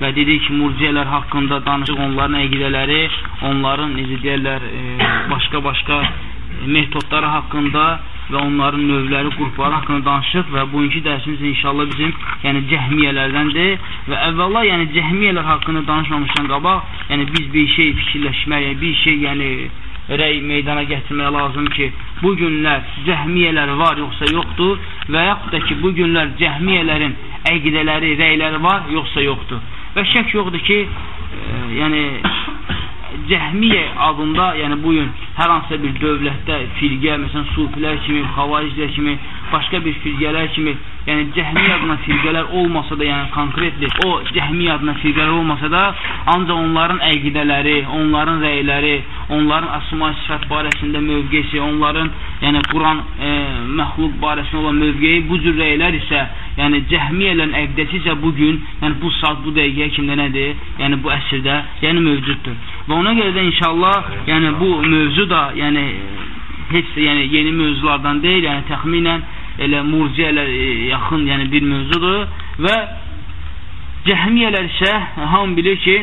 və dedik ki, murciyələr haqqında danışıq, onların əqidələri, onların, necə deyərlər, başqa-başqa e, metodları haqqında və onların növləri, qrupları haqqında danışıq və bugünkü dərsimiz inşallah bizim yəni cəhmiyyələrdəndir və əvvəla yəni cəhmiyyələr haqqında danışmamışdan qabaq, yəni biz bir şey fikirləşmək, yəni bir şey yəni rəy meydana gətirmək lazım ki, bu günlər cəhmiyyələr var yoxsa yoxdur və yaxud da ki, bu günlər cəhmiyyələrin əqidələri, rəyləri var yoxsa yoxdur. Və şək yoxdur ki, e, yəni Cəhmiyə adında, yəni bu gün hər hansısa bir dövlətdə firqə, məsələn, sufilər kimi, xavariclər kimi, başqa bir firqələr kimi, yəni cəhmiyə adına firqələr olmasa da, yəni konkretli o cəhmiyə adına firqələr olmasa da, ancaq onların əqidələri, onların rəyləri, onların əsma sifət barəsində mövqesi, onların yəni Quran e, məxluq barəsində olan mövqeyi bu cür rəylər isə yəni cəhmiyyələrin əqdəsi isə bugün, yəni bu saat, bu dəqiqəyə kimdə nədir? Yəni bu əsrdə, yəni mövcuddur. Və ona görə də inşallah, yəni bu mövzu da, yəni heç də yəni yeni mövzulardan deyil, yəni təxminən elə murciyələ e, yaxın, yəni bir mövzudur və cəhmiyyələr isə hamı bilir ki,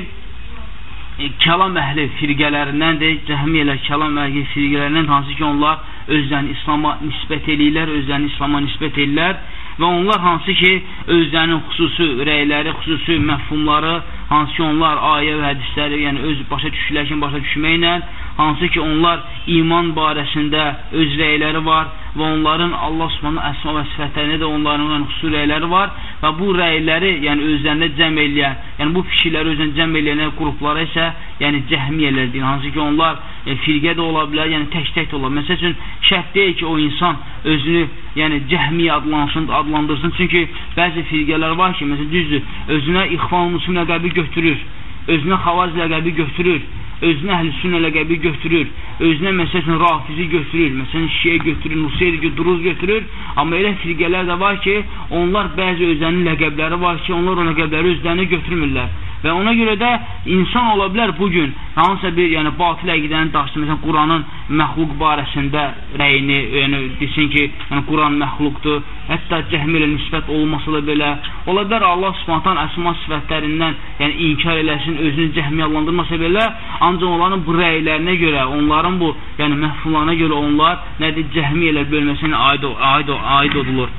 e, kəlam əhli firqələrindəndir. Cəhmiyyələr kəlam əhli firqələrindən hansı ki, onlar özlərini İslama nisbət eləyirlər, özlərini İslama nisbət eləyirlər və onlar hansı ki, özlərinin xüsusi rəyləri, xüsusi məfhumları, hansı ki, onlar ayə və hədisləri, yəni öz başa düşürlər kimi başa düşməklə, hansı ki, onlar iman barəsində öz rəyləri var və onların Allah Subhanahu əsma və sifətlərində də onların yəni, xüsusi rəyləri var və bu rəyləri, yəni özlərində cəm eləyən, yəni bu fikirləri özlərində cəm eləyən qruplara isə, yəni cəhmiyyələr deyil, hansı ki, onlar e, firqə də ola bilər, yəni tək-tək də ola bilər. Məsəl üçün, şərt deyil ki, o insan özünü, yəni cəhmiyyə adlansın, adlandırsın, çünki bəzi firqələr var ki, məsələn, düzdür, özünə ixvan muslim ləqəbi götürür, özünə xavaz ləqəbi götürür, özünə əhl-sünnə ləqəbi götürür, özünə məsələn rafizi götürür, məsələn şiə götürür, nusayr duruz götürür, amma elə firqələr də var ki, onlar bəzi özlərinin ləqəbləri var ki, onlar o ləqəbləri özlərinə götürmürlər. Və ona görə də insan ola bilər bugün hansısa bir yəni batıl əqidəni daşısın, məsələn Quranın məxluq barəsində rəyini, yəni desin ki, yəni Quran məxluqdur. Hətta cəhmi ilə nisbət olmasa da belə ola bilər Allah Subhanahu əsma sifətlərindən, yəni inkar eləsin, özünü cəhmi adlandırmasa belə, ancaq onların bu rəylərinə görə, onların bu yəni məhfumlarına görə onlar nədir cəhmi ilə bölməsinə aid aid aid olunur.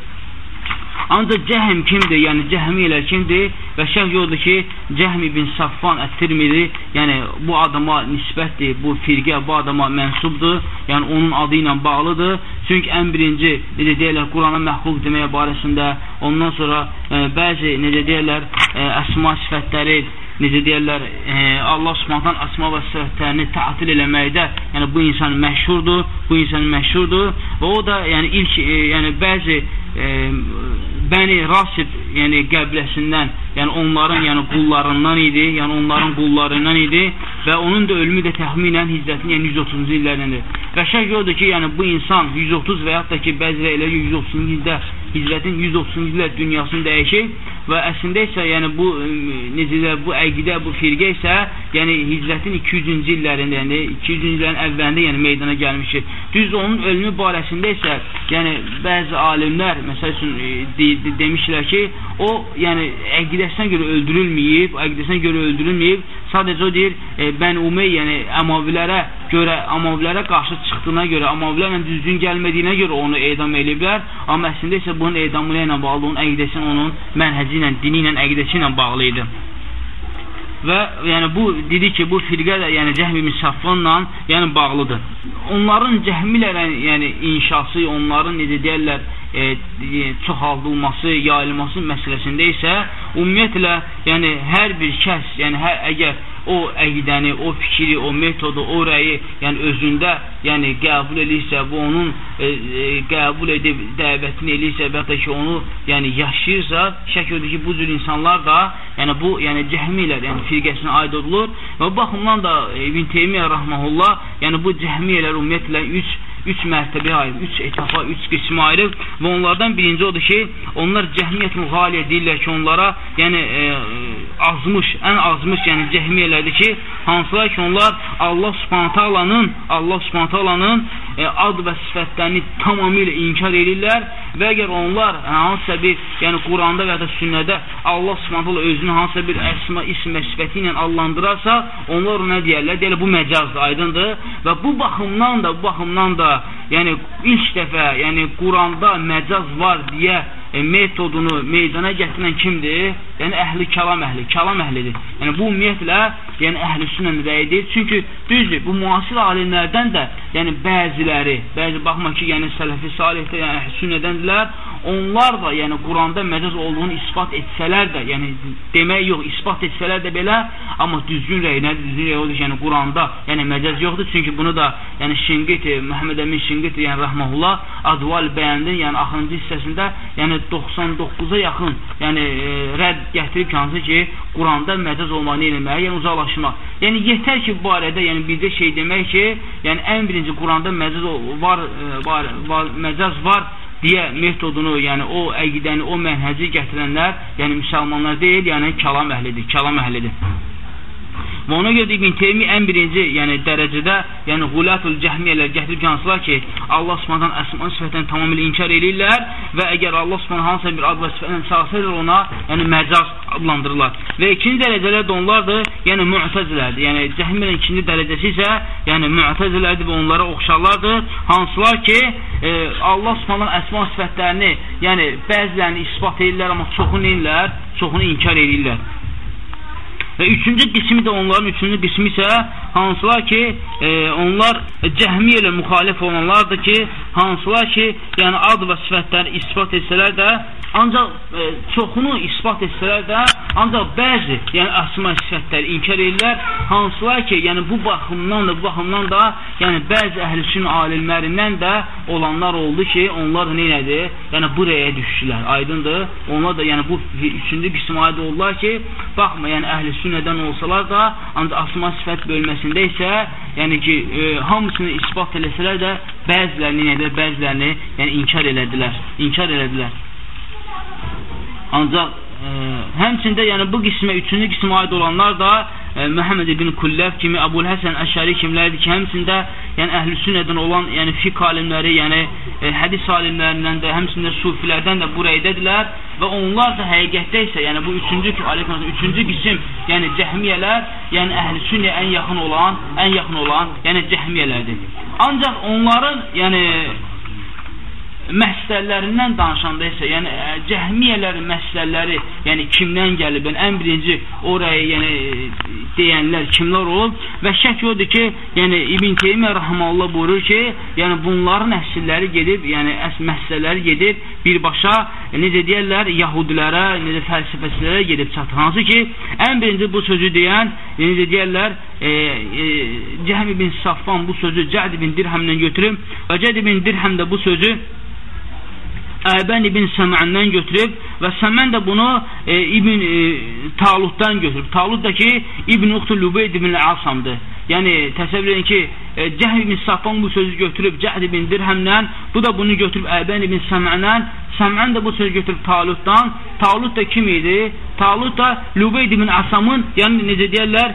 Ancaq cəhm kimdir? Yəni cəhmi ilə kimdir? Və şəx yoxdur ki, Cəhmi bin Safvan Ət-Tirmidi, yəni bu adama nisbətdir, bu firqə bu adama mənsubdur, yəni onun adı ilə bağlıdır. Çünki ən birinci, necə deyirlər, Qurana məxluq deməyə barəsində, ondan sonra e, bəzi, necə deyirlər, e, əsma sifətləri, necə deyərlər, e, Allah Subhanahu əsma və sifətlərini tətil eləməkdə, yəni bu insan məşhurdur, bu insan məşhurdur və o da yəni ilk e, yəni bəzi e, Bəni Rasid, yəni qəbiləsindən, yəni onların yəni qullarından idi, yəni onların qullarından idi və onun da ölümü də təxminən hicrətin yəni 130-cu illərindəndir. Və şək odur ki, yəni bu insan 130 və yaxud da ki, bəzi rəylər 130-cu ildə hicrətin 130-cu illər dünyasını dəyişir və əslində isə yəni bu necə də bu əqidə, bu firqə isə yəni hicrətin 200-cü illərində, yəni 200-cü illərin əvvəlində yəni meydana gəlmişdir. Düz onun ölümü barəsində isə yəni bəzi alimlər məsəl üçün de, de, demişlər ki, o yəni əqidəsinə görə öldürülməyib, əqidəsinə görə öldürülməyib, sadəcə o deyir, e, Bən Umey, yəni Əmavilərə görə, Əmavilərə qarşı çıxdığına görə, Əmavilərlə düzgün gəlmədiyinə görə onu edam eləyiblər, amma əslində isə bunun edamı ilə bağlı, onun əqidəsi onun mənhəci ilə, dini ilə, əqidəsi ilə bağlı idi və yəni bu dedi ki, bu firqə də yəni Cəhmi bin Safvanla yəni bağlıdır. Onların cəhmilərə yəni inşası, onların necə deyirlər, e, e, çoxaldılması, yayılması məsələsində isə ümumiyyətlə yəni hər bir kəs, yəni hər əgər o əqidəni, o fikri, o metodu, o rəyi, yəni özündə, yəni qəbul edirsə, bu onun e, e, qəbul edib dəvətini edirsə və ya ki, onu yəni yaşayırsa, şək odur ki, bu cür insanlar da, yəni bu, yəni cəhmilər, yəni firqəsinə aid olunur və baxımdan da İbn Teymiyyə rahmehullah, yəni bu cəhmiyələr ümumiyyətlə 3 üç mərtəbəyə ayrılıb, üç etapa, üç qismə ayrılıb və onlardan birinci odur ki, onlar cəhmiyyətin qaliyə deyirlər ki, onlara yəni e, azmış, ən azmış yəni cəhmiyyələrdir ki, hansılar ki, onlar Allah subhanətə alanın, Allah subhanətə alanın e, ad və sifətlərini tamamilə inkar edirlər və əgər onlar hansısa bir, yəni Quranda və ya da sünnədə Allah Subhanahu özünü hansısa bir əsma, ism və sifəti ilə adlandırarsa, onlar ona deyərlər, deyirlər bu məcazdır, aydındır. Və bu baxımdan da, bu baxımdan da, yəni ilk dəfə, yəni Quranda məcaz var deyə e, metodunu meydana gətirən kimdir? Yəni əhli kəlam əhli, kəlam əhlidir. Yəni bu ümumiyyətlə, yəni əhli sünnənin rəyidir. Çünki düzdür, bu müasir alimlərdən də, yəni bəziləri, bəzi baxma ki, yəni sələfi salihdə, yəni sünnədəndirlər, onlar da, yəni Quranda məcaz olduğunu isbat etsələr də, yəni demək yox, isbat etsələr də belə, amma düzgün rəy nədir? Düzgün rəy odur ki, yəni Quranda, yəni məcaz yoxdur. Çünki bunu da, yəni Şinqiti, Məhəmməd Əmin Şinqiti, yəni rəhməhullah Adval bəyəndin, yəni axırıncı hissəsində, yəni 99-a yaxın, yəni e, rədd gətirib hansı ki, Quranda məcaz olmağı eləmək, yəni uzaqlaşmaq. Yəni yetər ki, bu barədə, yəni bircə şey demək ki, yəni ən birinci Quranda məcaz var, e, var, var məcaz var deyə metodunu, yəni o əqidəni, o mənhəci gətirənlər, yəni müsəlmanlar deyil, yəni kəlam əhlidir, kəlam əhlidir. Və ona görə də İbn Teymi ən birinci, yəni dərəcədə, yəni Qulatul Cəhmiyyələr gətirib yansılar ki, Allah Subhanahu əsma sifətini tamamilə inkar edirlər və əgər Allah Subhanahu hansısa bir ad və sifətlə çağırsaydı ona, yəni məcaz adlandırırlar. Və ikinci dərəcələr də onlardır, yəni Mu'təzilədir. Yəni Cəhmiyyənin ikinci dərəcəsi isə, yəni Mu'təzilədir və onlara oxşarlardır. Hansılar ki, e, Allah Subhanahu əsma sifətlərini, yəni bəzilərini isbat edirlər, amma çoxunu edirlər, çoxunu inkar edirlər. Və üçüncü qismi də onların üçüncü qismi isə hansılar ki, e, onlar cəhmiyə ilə müxalif olanlardır ki, hansılar ki, yəni ad və sifətləri ispat etsələr də, ancaq e, çoxunu ispat etsələr də, ancaq bəzi, yəni əsma sifətləri inkar edirlər, hansılar ki, yəni bu baxımdan da, bu baxımdan da, yəni bəzi əhlüsün alimlərindən də olanlar oldu ki, onlar nə elədi? Yəni bu rəyə düşdülər, aydındır. Onlar da yəni bu üçüncü qismə aid oldular ki, baxma, yəni əhlüsün sünnədən olsalar da, ancaq asma sifət bölməsində isə, yəni ki, e, hamısını isbat eləsələr də, bəzilərini, yəni bəzilərini yəni inkar elədilər, inkar elədilər. Ancaq e, həmçində yəni bu qismə, üçüncü qismə aid olanlar da e, Məhəmməd ibn Kulləf kimi, Əbul Həsən Əşəri kimlərdir ki, həmçində yəni əhl-i sünnədən olan, yəni fiqh alimləri, yəni e, hədis alimlərindən də, həmçində sufilərdən də bu rəydədirlər və onlar da həqiqətdə isə, yəni bu üçüncü, aleyküm, üçüncü qism, yəni cəhmiyələr, yəni əhl-i sünnəyə ən yaxın olan, ən yaxın olan, yəni cəhmiyələrdir. Ancaq onların, yəni məsələlərindən danışanda isə, yəni cəhmiyyələrin məsələləri, yəni kimdən gəlib, yəni ən birinci oraya yəni deyənlər kimlər olub və şək odur ki, yəni İbn Teymiyyə rahmeullah buyurur ki, yəni bunların əsilləri gedib, yəni əs məsələləri gedib birbaşa e, necə deyirlər, yahudilərə, necə fəlsəfəçilərə gedib çatır. Hansı ki, ən birinci bu sözü deyən, necə deyirlər, e, e, Cəhm ibn Safvan bu sözü Cəd ibn Dirhəmdən götürüb və Cəd ibn Dirhəm də bu sözü Əbən ibn Səməndən götürüb və Səmən də bunu e, İbn e, Talutdan götürüb. Talut da ki, İbn Uxtu Lübeyd ibn Asamdır. Yəni, təsəvvür edin ki, e, Cəhd ibn Safan bu sözü götürüb Cəhd ibn Dirhəmdən, bu da bunu götürüb Əbən ibn Səməndən, Səmən də bu sözü götürüb Talutdan. Talut da kim idi? Talut da Lübeyd ibn Asamın, yəni necə deyərlər,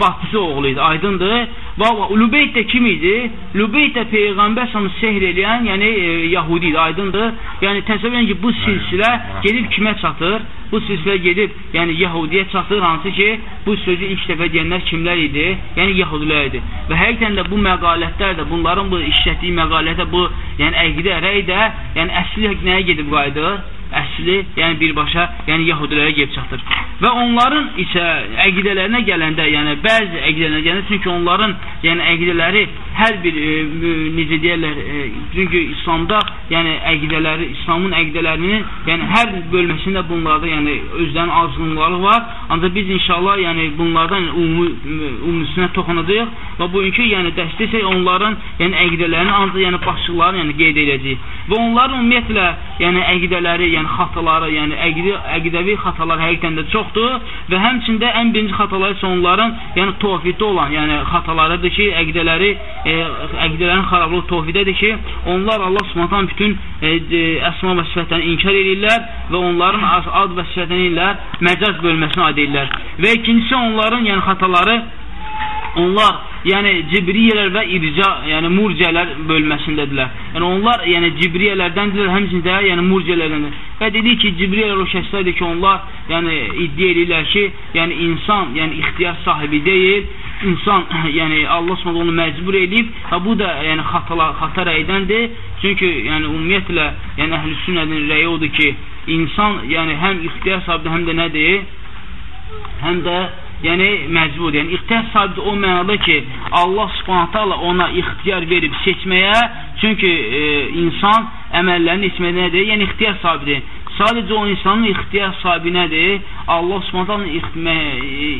baxçısı oğlu idi, aydındır. Və Lübeyt də kim idi? Lübeyt də Peyğəmbər səni sehr eləyən, yəni e, Yahudi idi, aydındır. Yəni təsəvvür edin ki, bu silsilə gedib kimə çatır? Bu silsilə gedib, yəni Yahudiyə çatır, hansı ki, bu sözü ilk dəfə deyənlər kimlər idi? Yəni Yahudilər idi. Və həqiqətən də bu məqalətlər də, bunların bu işlətdiyi məqalətə, bu yəni əqidə, rəy də, yəni əsli nəyə gedib qayıdır? Əsli, yəni birbaşa, yəni yahudilərə gəlib çatır. Və onların isə əqidələrinə gələndə, yəni bəzi əqidələrinə gələndə, çünki onların yəni əqidələri hər bir e, necə deyirlər, e, çünki İslamda yəni əqidələri, İslamın əqidələrinin yəni hər bölməsində bunlarda yəni özlərinin azğınlıqları var. Ancaq biz inşallah yəni bunlardan ümumi ümumisinə toxunacağıq və bugünkü yəni dərsdə isə onların yəni əqidələrini ancaq yəni başlıqlarını yəni qeyd edəcəyik. Və onların ümumiyyətlə yəni əqidələri, yəni xataları, yəni əqidə, əqidəvi xatalar həqiqətən də çoxdur və həmçində ən birinci xatalar isə onların yəni tövhiddə olan, yəni xatalarıdır ki, əqidələri e, əqidələrin xarablığı tövhidədir ki, onlar Allah Subhanahu bütün e, e, əsma və sifətlərini inkar edirlər və onların ad və sifətlərini ilə məcaz bölməsinə aid edirlər. Və ikincisi onların yəni xataları onlar yəni cibriyələr və irca, yəni murciyələr bölməsindədirlər. Yəni onlar yəni cibriyələrdəndirlər, həmçində yəni murciyələrdən. Və dedik ki, cibriyələr o şəxslərdir ki, onlar yəni iddia edirlər ki, yəni insan, yəni ixtiyar sahibi deyil, insan, yəni Allah Subhanahu onu məcbur edib və bu da yəni xatalar, xata rəydəndir. Çünki yəni ümumiyyətlə, yəni əhlüsünnənin rəyi odur ki, insan yəni həm ixtiyar sahibidir, həm də nədir? Həm də yəni məcbur. Yəni ixtiyar sahibi o mənada ki, Allah Subhanahu taala ona ixtiyar verib seçməyə, çünki e, insan əməllərini seçməyə nədir? Yəni ixtiyar sahibidir. Sadəcə o insanın ixtiyar sahibi nədir? Allah Subhanahu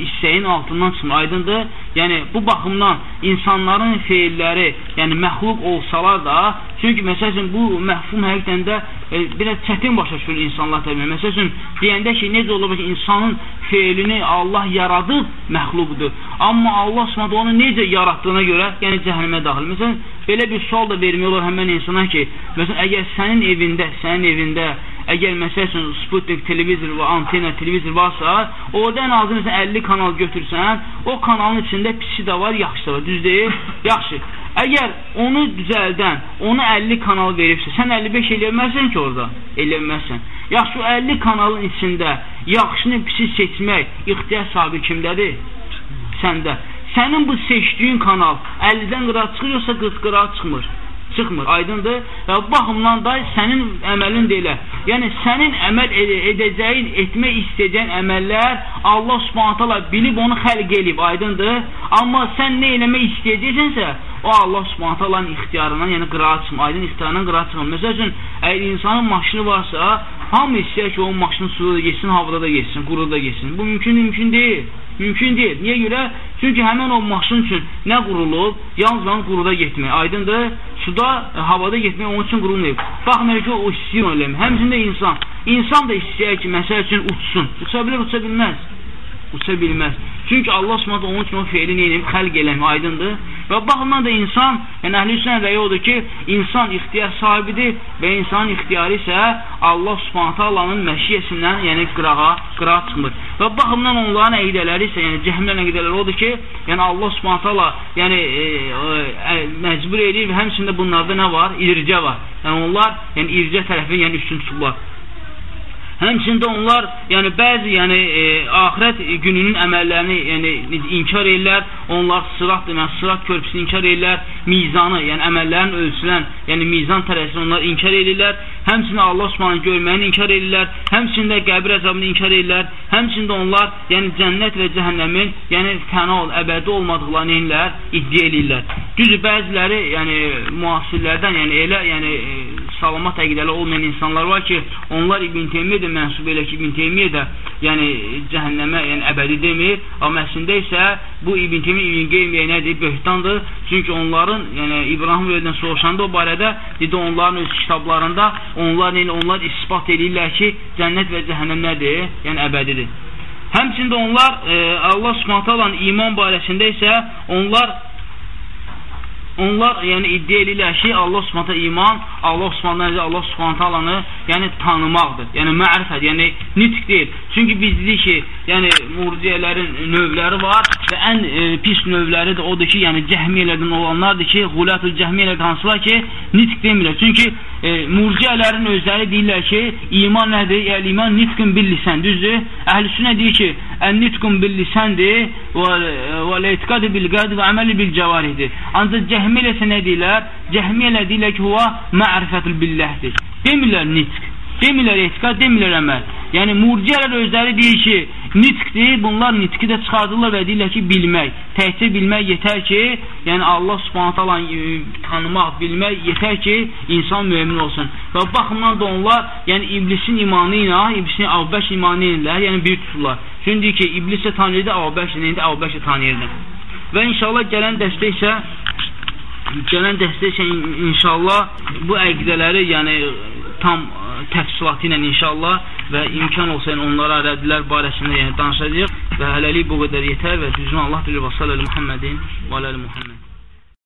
istəyin altından çıxmır. Aydındır? Yəni bu baxımdan insanların feilləri, yəni məxluq olsalar da, çünki məsələn bu məhfum həqiqətən də e, biraz çətin başa düşür insanlar təbii. Məsələn deyəndə ki, necə olur ki, insanın feilini Allah yaradıb məxluqdur. Amma Allah Subhanahu onu necə yaratdığına görə, yəni cəhənnəmə daxil. Məsələn, belə bir sual da vermək olar həmin insana ki, məsələn, əgər sənin evində, sənin evində əgər məsəl üçün Sputnik televizor və antena televizor varsa, orada ən azı məsələn 50 kanal götürsən, o kanalın içində pisi də var, yaxşı da var, düz deyil? Yaxşı. Əgər onu düzəldən, onu 50 kanal veribsə, sən 55 eləyə bilməzsən ki, orada. Eləyə bilməzsən. Yaxşı, o 50 kanalın içində yaxşını pisi seçmək ixtiyar sahibi kimdədir? Səndə. Sənin bu seçdiyin kanal 50-dən qıra çıxır, yoxsa 40 qıra çıxmır? çıxmır, aydındır. Və baxımdan da sənin əməlin də elə. Yəni sənin əməl ed edəcəyin, etmək istəyəcəyin əməllər Allah Subhanahu taala bilib onu xəlq elib, aydındır. Amma sən nə eləmək istəyəcəksənsə, o Allah Subhanahu taalanın ixtiyarından, yəni qıraat çıxmır, aydın ixtiyarından qıraat çıxmır. Məsəl üçün, əgər insanın maşını varsa, hamı istəyir ki, o maşını suda da geçsin, havada da geçsin, quruda da geçsin. Bu mümkün, mümkün deyil. Mümkün deyil. Niyə görə? Çünki həmən o maşın üçün nə qurulub? Yalnız quruda getmək. Aydındır? Suda, e, havada getmək onun üçün qurulmayıb. Baxmayır ki, o istəyir onu eləmək. Həmçində insan. İnsan da istəyir ki, məsəl üçün uçsun. Uça bilir, uça bilməz. Uça bilməz. Çünki Allah Subhanahu onun üçün o feili neyib xəlq eləmir, aydındır. Və baxımdan da insan, yəni əhlüsünnə rəyi odur ki, insan ixtiyar sahibidir və insanın ixtiyarı isə Allah Subhanahu taalanın məşiyyəsindən, yəni qırağa, qırağa çıxmır. Və baxımdan onların əqidələri isə, yəni cəhənnəm əqidələri odur ki, yəni Allah Subhanahu yəni e, e, məcbur edir və həmçində bunlarda nə var? İrcə var. Yəni onlar, yəni ircə tərəfi, yəni üstün tuturlar. Həmçində onlar, yəni bəzi, yəni e, axirət gününün əməllərini, yəni inkar edirlər. Onlar sırat demək, sırat körpüsünü inkar edirlər. Mizanı, yəni əməllərin ölçülən, yəni mizan tərəzisini onlar inkar edirlər. Həmçində Allah Subhanahu görməyini inkar edirlər. Həmçində qəbir əzabını inkar edirlər. Həmçində onlar, yəni cənnət və cəhənnəmin, yəni fəna əbədi olmadıqlarını edirlər, iddia edirlər. Düzdür, bəziləri, yəni müasirlərdən, yəni elə, yəni e, salamat əqidəli olmayan insanlar var ki, onlar İbn Teymiyyə də mənsub elə ki, İbn Teymiyyə də yəni cəhənnəmə, yəni əbədi demir, amma əslində isə bu İbn Teymiyyə İbn Qeymiyyə nədir? Böhtandır. Çünki onların, yəni İbrahim Vəldən soruşanda o barədə dedi onların öz kitablarında onlar yəni onlar isbat edirlər ki, cənnət və cəhənnəm nədir? Yəni əbədidir. Həmçində onlar e, Allah Subhanahu iman barəsində isə onlar onlar yəni iddia edirlər ki, Allah Subhanahu iman, Allah Subhanahu Allah Subhanahu taalanı yəni tanımaqdır. Yəni mərifət, yəni nitq deyil. Çünki biz dedik ki, yəni murciyələrin növləri var və ən e, pis növləri də odur ki, yəni cəhmiyələrdən olanlardır ki,ğulatul cəhmiyələr hansılar ki, nitq demirlər. Çünki e, murciyələrin özləri deyirlər ki, iman nədir? Yəni iman nitqun bil lisan, düzdür? Əhlüsünnə deyir ki, ən nitqun bil lisandir və və etiqad bil qəlb və əməl bil cəvarihdir. Ancaq cəhmiyə isə nə deyirlər? Cəhmiyə deyirlər ki, huwa ma'rifatul billahdir. Demirlər nitq, demirlər etiqad, demirlər əməl. Yəni murciyələr özləri deyir ki, nitqdir, bunlar nitqi də çıxardırlar və deyirlər ki, bilmək. Təkcə bilmək yetər ki, yəni Allah Subhanahu taala e, tanımaq, bilmək yetər ki, insan mömin olsun. Və baxımdan da onlar, yəni iblisin imanı ilə, iblisin Əbubəş imanı ilə, yəni bir tuturlar. Çünki ki, iblis də tanıyırdı, Əbubəş də indi Əbubəş də tanıyırdı. Və inşallah gələn dəstə isə gələn dəstə isə inşallah bu əqidələri, yəni tam təfsilatı ilə inşallah və imkan olsa yəni onlara rəddlər barəsində yəni danışacağıq və hələlik bu qədər yetər və düzünü Allah bilir və sallallahu Muhammedin və aləli Muhammed.